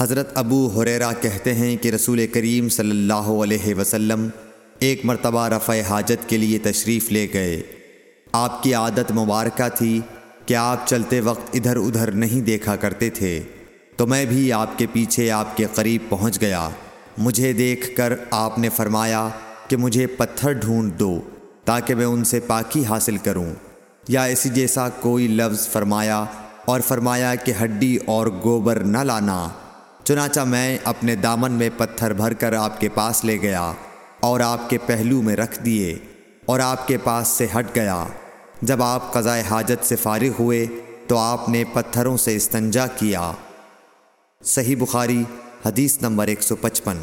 حضرت ابو حریرہ کہتے ہیں کہ رسول کریم صلی اللہ علیہ وسلم ایک مرتبہ رفع حاجت کے لیے تشریف لے گئے۔ آپ کی عادت مبارکہ تھی کہ آپ چلتے وقت ادھر ادھر نہیں دیکھا کرتے تھے۔ تو میں بھی آپ کے پیچھے آپ کے قریب پہنچ گیا۔ مجھے دیکھ کر آپ نے فرمایا کہ مجھے پتھر ڈھونڈ دو تاکہ میں ان سے پاکی حاصل کروں۔ یا اسی جیسا کوئی لفظ فرمایا اور فرمایا کہ ہڈی اور گوبر نہ لانا۔ چنانچہ میں اپنے دامن میں پتھر بھر کر آپ کے پاس لے گیا اور آپ کے پہلو میں رکھ دیے اور آپ کے پاس سے ہٹ گیا۔ جب آپ قضائے حاجت سے فارغ ہوئے تو آپ نے پتھروں سے استنجا کیا۔ صحیح بخاری، حدیث نمبر 155